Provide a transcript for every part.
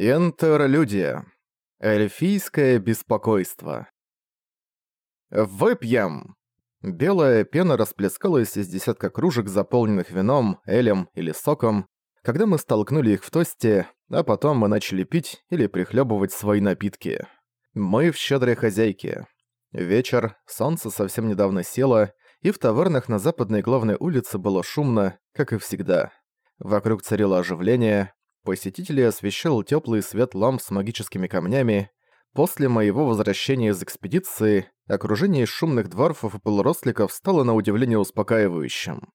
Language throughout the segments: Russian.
Интерлюдия. Эльфийское беспокойство. Выпьем! Белая пена расплескалась из десятка кружек, заполненных вином, элем или соком, когда мы столкнули их в тосте, а потом мы начали пить или прихлебывать свои напитки. Мы в щедрой хозяйке. Вечер, солнце совсем недавно село, и в тавернах на западной главной улице было шумно, как и всегда. Вокруг царило оживление, Посетителей освещал теплый свет ламп с магическими камнями. После моего возвращения из экспедиции, окружение из шумных дворфов и полуросликов стало на удивление успокаивающим.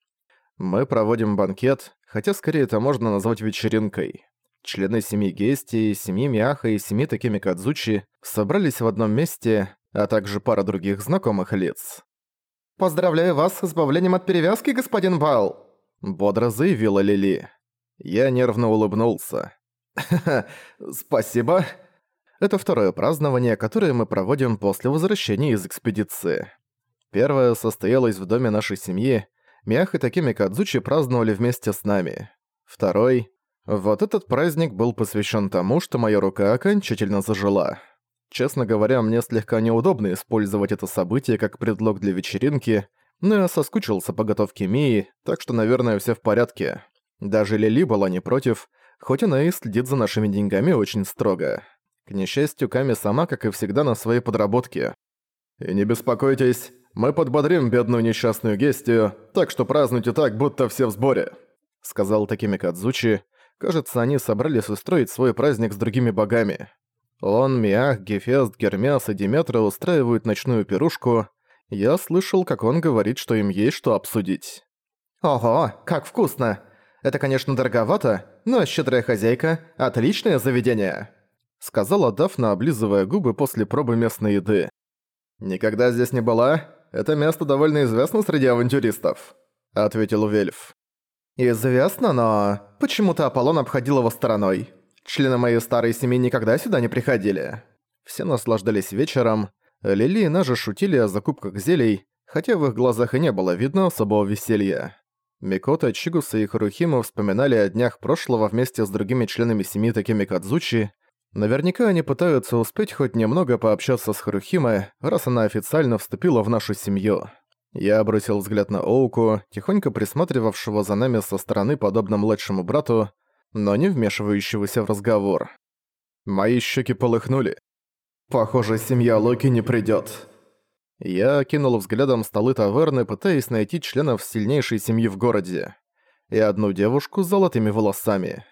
Мы проводим банкет, хотя скорее это можно назвать вечеринкой. Члены семьи Гести, семьи Миаха и семьи Такими Кадзучи собрались в одном месте, а также пара других знакомых лиц. «Поздравляю вас с избавлением от перевязки, господин Бал!» Бодро заявила Лили. Я нервно улыбнулся. «Ха-ха, спасибо». Это второе празднование, которое мы проводим после возвращения из экспедиции. Первое состоялось в доме нашей семьи. Мях и Такими Кадзучи праздновали вместе с нами. Второй... Вот этот праздник был посвящен тому, что моя рука окончательно зажила. Честно говоря, мне слегка неудобно использовать это событие как предлог для вечеринки, но я соскучился по готовке Мии, так что, наверное, все в порядке. Даже Лили была не против, хоть она и следит за нашими деньгами очень строго. К несчастью, Ками сама, как и всегда, на своей подработке. «И не беспокойтесь, мы подбодрим бедную несчастную Гестию, так что празднуйте так, будто все в сборе», — сказал Такими Кадзучи. Кажется, они собрались устроить свой праздник с другими богами. Он, Миах, Гефест, Гермес и Диметра устраивают ночную пирушку. Я слышал, как он говорит, что им есть что обсудить. «Ого, как вкусно! Это, конечно, дороговато, но щедрая хозяйка – отличное заведение», – сказала Дафна, облизывая губы после пробы местной еды. «Никогда здесь не была. Это место довольно известно среди авантюристов», – ответил Вельф. «Известно, но почему-то Аполлон обходил его стороной. Члены моей старой семьи никогда сюда не приходили». Все наслаждались вечером. Лили и Нажа шутили о закупках зелий, хотя в их глазах и не было видно особого веселья. Микота, Чигуса и Харухима вспоминали о днях прошлого вместе с другими членами семьи такими Кадзучи. Наверняка они пытаются успеть хоть немного пообщаться с Харухимой, раз она официально вступила в нашу семью. Я бросил взгляд на Оуку, тихонько присматривавшего за нами со стороны подобно младшему брату, но не вмешивающегося в разговор. Мои щеки полыхнули. «Похоже, семья Локи не придёт», я окинул взглядом столы таверны, пытаясь найти членов сильнейшей семьи в городе. И одну девушку с золотыми волосами.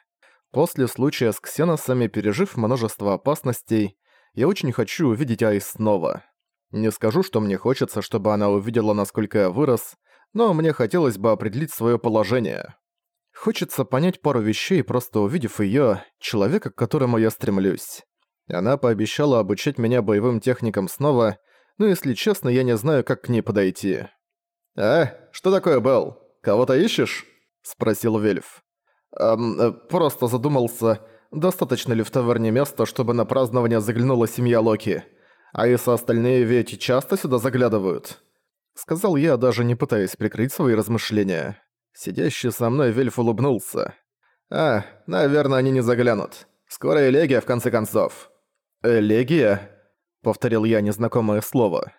После случая с ксеносами, пережив множество опасностей, я очень хочу увидеть Айс снова. Не скажу, что мне хочется, чтобы она увидела, насколько я вырос, но мне хотелось бы определить свое положение. Хочется понять пару вещей, просто увидев ее, человека, к которому я стремлюсь. Она пообещала обучать меня боевым техникам снова — но если честно, я не знаю, как к ней подойти. «А, что такое, Белл? Кого-то ищешь?» – спросил Вельф. «Эм, просто задумался, достаточно ли в таверне места, чтобы на празднование заглянула семья Локи. А если остальные ведь часто сюда заглядывают?» Сказал я, даже не пытаясь прикрыть свои размышления. Сидящий со мной Вельф улыбнулся. «А, наверное, они не заглянут. Скоро элегия, в конце концов». «Элегия?» Повторил я незнакомое слово.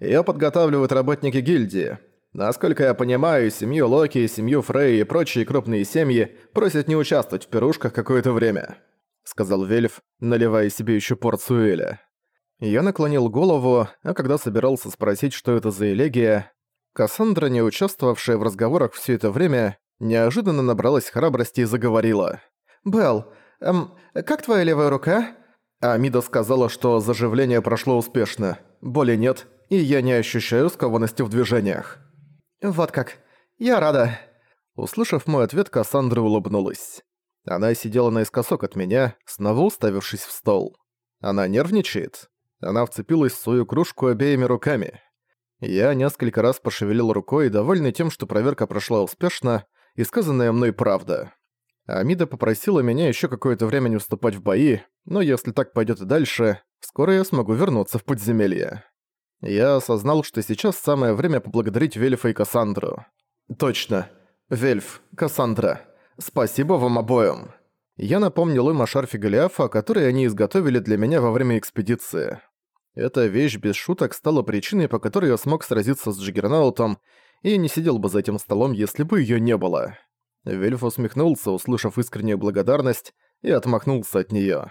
Её подготавливают работники гильдии. Насколько я понимаю, семью Локи, семью Фрей и прочие крупные семьи просят не участвовать в пирушках какое-то время», — сказал Вельф, наливая себе ещё порцию Эля. Я наклонил голову, а когда собирался спросить, что это за элегия, Кассандра, не участвовавшая в разговорах всё это время, неожиданно набралась храбрости и заговорила. «Белл, эм, как твоя левая рука?» Амида сказала, что заживление прошло успешно. Боли нет, и я не ощущаю скованности в движениях. «Вот как. Я рада». Услышав мой ответ, Кассандра улыбнулась. Она сидела наискосок от меня, снова уставившись в стол. Она нервничает. Она вцепилась в свою кружку обеими руками. Я несколько раз пошевелил рукой, довольный тем, что проверка прошла успешно, и сказанная мной правда. Амида попросила меня еще какое-то время не вступать в бои, но если так пойдет и дальше, скоро я смогу вернуться в подземелье. Я осознал, что сейчас самое время поблагодарить Вельфа и Кассандру. Точно. Вельф, Кассандра, спасибо вам обоим. Я напомнил им о шарфе Голиафа, который они изготовили для меня во время экспедиции. Эта вещь без шуток стала причиной, по которой я смог сразиться с Джиггернаутом, и не сидел бы за этим столом, если бы её не было. Вельф усмехнулся, услышав искреннюю благодарность, и отмахнулся от неё.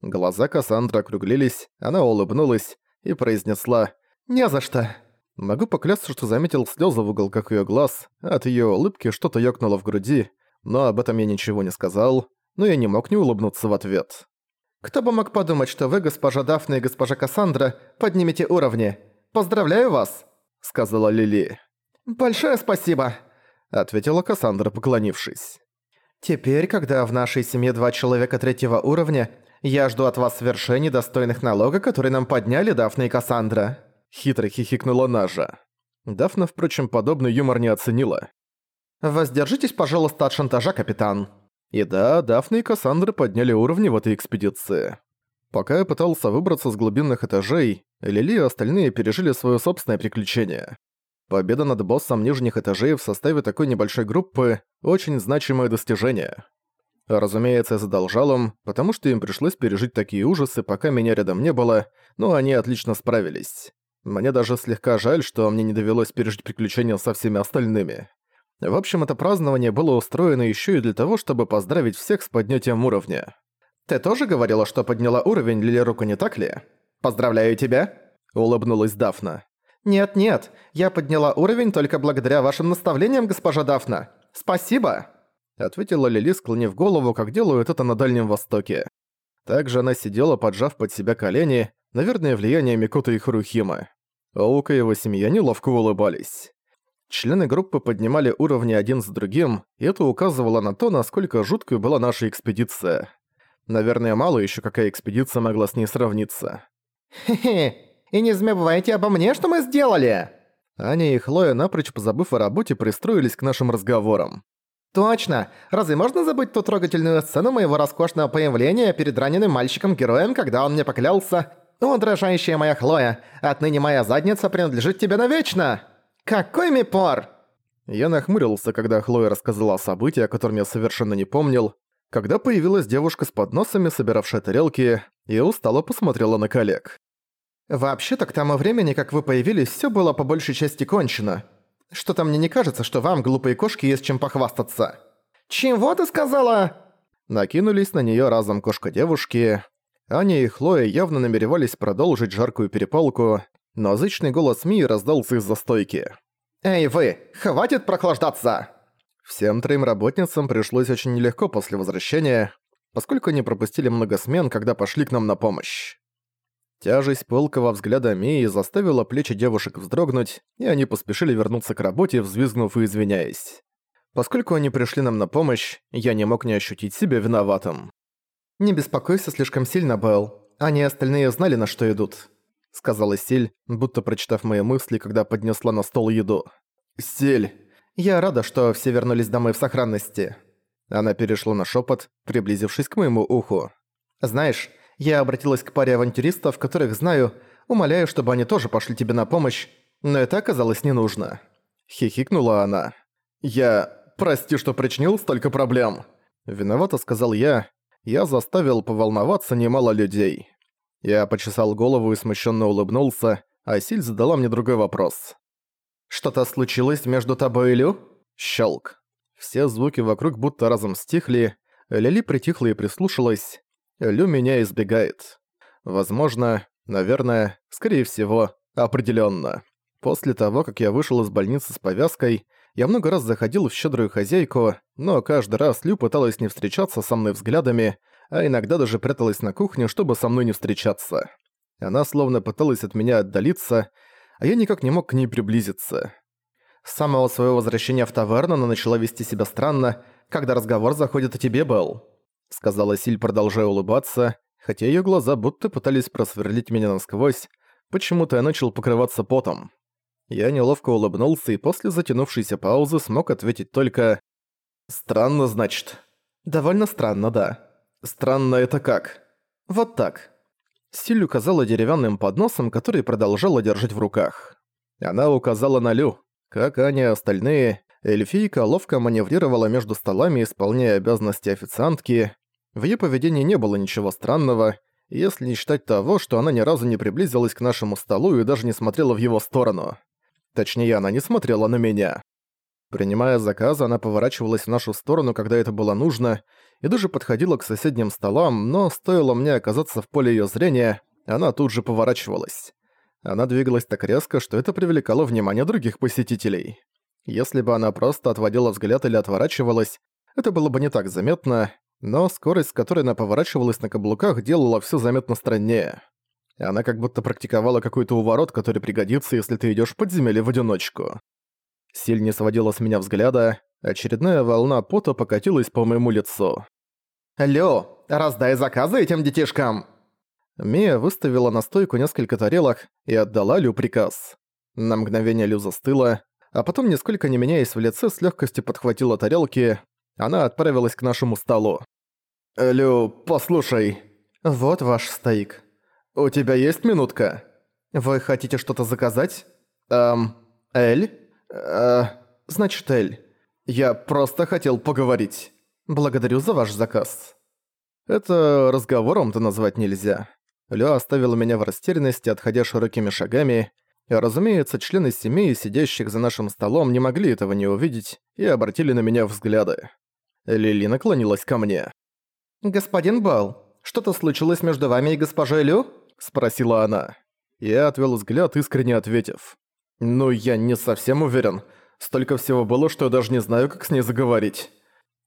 Глаза Кассандры округлились, она улыбнулась и произнесла «Не за что». Могу поклясться, что заметил слёзы в уголках её глаз, от её улыбки что-то ёкнуло в груди, но об этом я ничего не сказал, но я не мог не улыбнуться в ответ. «Кто бы мог подумать, что вы, госпожа Дафна и госпожа Кассандра, поднимете уровни? Поздравляю вас!» — сказала Лили. «Большое спасибо!» — ответила Кассандра, поклонившись. «Теперь, когда в нашей семье два человека третьего уровня, я жду от вас свершений, достойных налога, который нам подняли Дафна и Кассандра». Хитро хихикнула Нажа. Дафна, впрочем, подобный юмор не оценила. «Воздержитесь, пожалуйста, от шантажа, капитан». И да, Дафна и Кассандра подняли уровни в этой экспедиции. Пока я пытался выбраться с глубинных этажей, Лили и остальные пережили свое собственное приключение. Победа над боссом нижних этажей в составе такой небольшой группы – очень значимое достижение. Разумеется, я задолжал им, потому что им пришлось пережить такие ужасы, пока меня рядом не было, но они отлично справились. Мне даже слегка жаль, что мне не довелось пережить приключения со всеми остальными. В общем, это празднование было устроено еще и для того, чтобы поздравить всех с поднятием уровня. «Ты тоже говорила, что подняла уровень Лилируку, не так ли? Поздравляю тебя!» – улыбнулась Дафна. «Нет-нет, я подняла уровень только благодаря вашим наставлениям, госпожа Дафна. Спасибо!» Ответила Лили, склонив голову, как делают это на Дальнем Востоке. Также она сидела, поджав под себя колени, наверное, влияние Микота и Харухима. Оука и его семья неловко улыбались. Члены группы поднимали уровни один за другим, и это указывало на то, насколько жуткой была наша экспедиция. Наверное, мало еще какая экспедиция могла с ней сравниться. «Хе-хе, и не забывайте обо мне, что мы сделали!» Аня и Хлоя, напрочь позабыв о работе, пристроились к нашим разговорам. «Точно! Разве можно забыть ту трогательную сцену моего роскошного появления перед раненым мальчиком-героем, когда он мне поклялся «О, дрожащая моя Хлоя, отныне моя задница принадлежит тебе навечно!» «Какой мипор!» Я нахмурился, когда Хлоя рассказала о событии, о котором я совершенно не помнил. Когда появилась девушка с подносами, собиравшая тарелки, я устало посмотрела на коллег. «Вообще-то к тому времени, как вы появились, все было по большей части кончено. Что-то мне не кажется, что вам, глупые кошки, есть чем похвастаться». «Чего ты сказала?» Накинулись на нее разом кошка-девушки. Аня и Хлоя явно намеревались продолжить жаркую перепалку, но зычный голос Мии раздался из-за стойки. «Эй вы, хватит прохлаждаться!» Всем троим работницам пришлось очень нелегко после возвращения, поскольку они пропустили много смен, когда пошли к нам на помощь. Тяжесть пылкого взгляда Мии заставила плечи девушек вздрогнуть, и они поспешили вернуться к работе, взвизгнув и извиняясь. Поскольку они пришли нам на помощь, я не мог не ощутить себя виноватым. «Не беспокойся слишком сильно, Белл. Они остальные знали, на что идут сказала Силь, будто прочитав мои мысли, когда поднесла на стол еду. «Силь, я рада, что все вернулись домой в сохранности». Она перешла на шепот, приблизившись к моему уху. «Знаешь, я обратилась к паре авантюристов, которых знаю, умоляю, чтобы они тоже пошли тебе на помощь, но это оказалось не нужно». Хихикнула она. «Я... Прости, что причинил столько проблем». Виновато сказал я. Я заставил поволноваться немало людей. Я почесал голову и смущенно улыбнулся, а Силь задала мне другой вопрос. «Что-то случилось между тобой и Лю?» Щелк. Все звуки вокруг будто разом стихли, Лили притихла и прислушалась. Лю меня избегает. Возможно, наверное, скорее всего, определенно. После того, как я вышел из больницы с повязкой, я много раз заходил в щедрую хозяйку, но каждый раз Лю пыталась не встречаться со мной взглядами, а иногда даже пряталась на кухне, чтобы со мной не встречаться. Она словно пыталась от меня отдалиться, а я никак не мог к ней приблизиться. С самого своего возвращения в таверну она начала вести себя странно, когда разговор заходит о тебе, Белл. Сказала Силь, продолжая улыбаться, хотя ее глаза будто пытались просверлить меня насквозь, почему-то я начал покрываться потом. Я неловко улыбнулся и после затянувшейся паузы смог ответить только «Странно, значит». «Довольно странно, да». Странно это как? Вот так. Силь указала деревянным подносом, который продолжала держать в руках. Она указала на Лю. Как они остальные, эльфийка ловко маневрировала между столами, исполняя обязанности официантки. В её поведении не было ничего странного, если не считать того, что она ни разу не приблизилась к нашему столу и даже не смотрела в его сторону. Точнее, она не смотрела на меня. Принимая заказы, она поворачивалась в нашу сторону, когда это было нужно, и даже подходила к соседним столам, но стоило мне оказаться в поле её зрения, она тут же поворачивалась. Она двигалась так резко, что это привлекало внимание других посетителей. Если бы она просто отводила взгляд или отворачивалась, это было бы не так заметно, но скорость, с которой она поворачивалась на каблуках, делала всё заметно страннее. Она как будто практиковала какой-то уворот, который пригодится, если ты идёшь в подземелье в одиночку. Силь не сводила с меня взгляда, очередная волна пота покатилась по моему лицу. «Лё, раздай заказы этим детишкам!» Мия выставила на стойку несколько тарелок и отдала Лю приказ. На мгновение Лю застыла, а потом, нисколько не меняясь в лице, с легкостью подхватила тарелки. Она отправилась к нашему столу. «Лю, послушай. Вот ваш стейк. У тебя есть минутка? Вы хотите что-то заказать? Эм, Эль? Э, значит, Эль. Я просто хотел поговорить. Благодарю за ваш заказ. Это разговором-то назвать нельзя. Лё оставила меня в растерянности, отходя широкими шагами, разумеется, члены семьи, сидящих за нашим столом, не могли этого не увидеть и обратили на меня взгляды. Лили наклонилась ко мне. «Господин Бал, что-то случилось между вами и госпожой Лю?» – спросила она. Я отвел взгляд, искренне ответив. «Ну, я не совсем уверен. Столько всего было, что я даже не знаю, как с ней заговорить».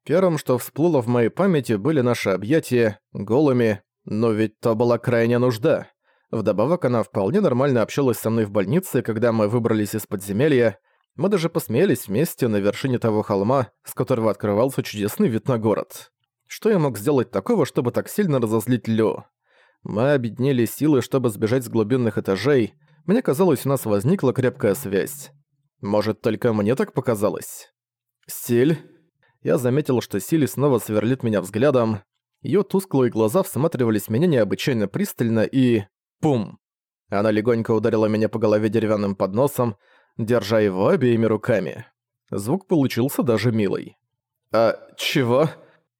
Первым, что всплыло в моей памяти, были наши объятия, голыми, но ведь то была крайняя нужда. Вдобавок, она вполне нормально общалась со мной в больнице, когда мы выбрались из подземелья. Мы даже посмеялись вместе на вершине того холма, с которого открывался чудесный вид на город. Что я мог сделать такого, чтобы так сильно разозлить Лю? Мы объединили силы, чтобы сбежать с глубинных этажей. Мне казалось, у нас возникла крепкая связь. Может, только мне так показалось? Силь? Я заметил, что Сили снова сверлит меня взглядом. Её тусклые глаза всматривались в меня необычайно пристально и... Пум! Она легонько ударила меня по голове деревянным подносом, держа его обеими руками. Звук получился даже милый. «А чего?»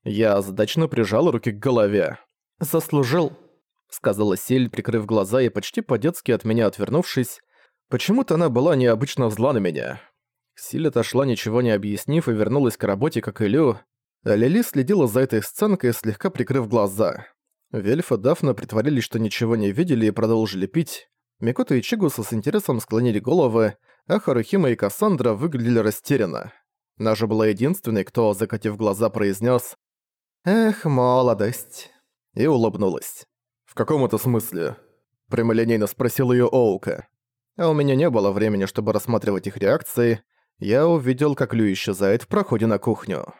Я задачно прижал руки к голове. «Заслужил», — сказала Силь, прикрыв глаза и почти по-детски от меня отвернувшись. Почему-то она была необычно зла на меня. Силь отошла, ничего не объяснив, и вернулась к работе, как и Лю. Лили следила за этой сценкой, слегка прикрыв глаза. Вельф и Дафна притворились, что ничего не видели и продолжили пить. Микото и Чигуса с интересом склонили головы, а Харухима и Кассандра выглядели растерянно. Наша была единственной, кто, закатив глаза, произнес «Эх, молодость!» и улыбнулась. «В каком это смысле?» Прямолинейно спросил ее Оука. А у меня не было времени, чтобы рассматривать их реакции, я увидел, как Лю исчезает в проходе на кухню.